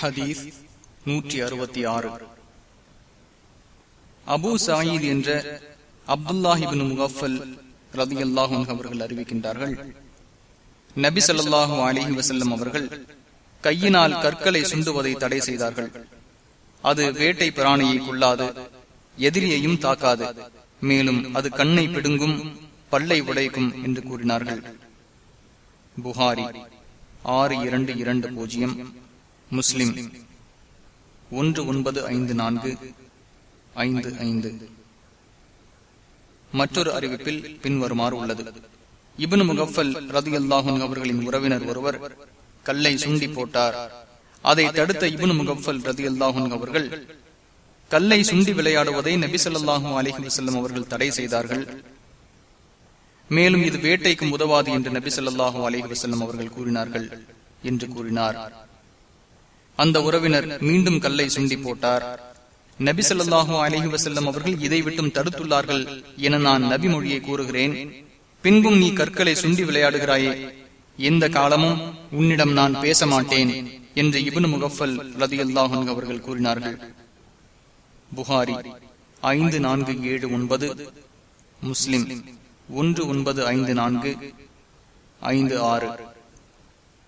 ஹதீஸ் நூற்றி அறுபத்தி ஆறு. அபு சாயித் என்ற அப்துல்லாஹிபின் முகஃபல் ரதி அல்லாஹும் அவர்கள் அறிவிக்கின்றார்கள். நபி ஸல்லல்லாஹு அலிஹி வசல்லம் அவர்கள் கையினால் கற்களை சுண்டுவதை தடை செய்தார்கள். அது வேட்டை பிராணியை கொள்ளாது எதிரியையும் தாக்காது. மேலும் அது கண்ணை பிடுங்கும் பல்லை உடைக்கும் என்று கூறினார்கள். புகாரி ஆறு இரண்டு இரண்டு பூஜ்ஜியம். முஸ்லிம். ஒன்று ஒன்பது ஐந்து நான்கு ஐந்து ஐந்து. மற்றொரு அறிவிப்பில் பின்வருமாறு உள்ளது. இபனு முகஃபல் ரதி அல்லாஹன் அவர்களின் உறவினர் ஒருவர் கல்லை சுண்டி போட்டார். அதை தடுத்த இபனு முகஃபல் ரதி அல்லாஹன் அவர்கள் கல்லை சுண்டி விளையாடுவதை நபி சொல்லாஹும் அலிஹி வசல்லம் அவர்கள் தடை செய்தார்கள். மேலும் இது வேட்டைக்கும் உதவாது என்று நபி சொல்லாஹும் அலிஹி வசல்லம் அவர்கள் கூறினார்கள் என்று கூறினார். அந்த உறவினர் மீண்டும் கல்லை சுண்டி போட்டார். நபி சொல்லாஹு அலஹி வசல்லம் அவர்கள் இதை விட்டும் தடுத்துள்ளார்கள் என நான் நபி மொழியை கூறுகிறேன். பின்பும் நீ கற்களை சுண்டி விளையாடுகிறாயே எந்த காலமும் உன்னிடம் நான் பேச மாட்டேன் என்று இபனு முகஃபல் ரதி அல்லாஹன் அவர்கள் கூறினார்கள். புகாரி ஐந்து நான்கு ஏழு ஒன்பது முஸ்லிம் ஒன்று ஒன்பது ஐந்து நான்கு ஐந்து ஆறு.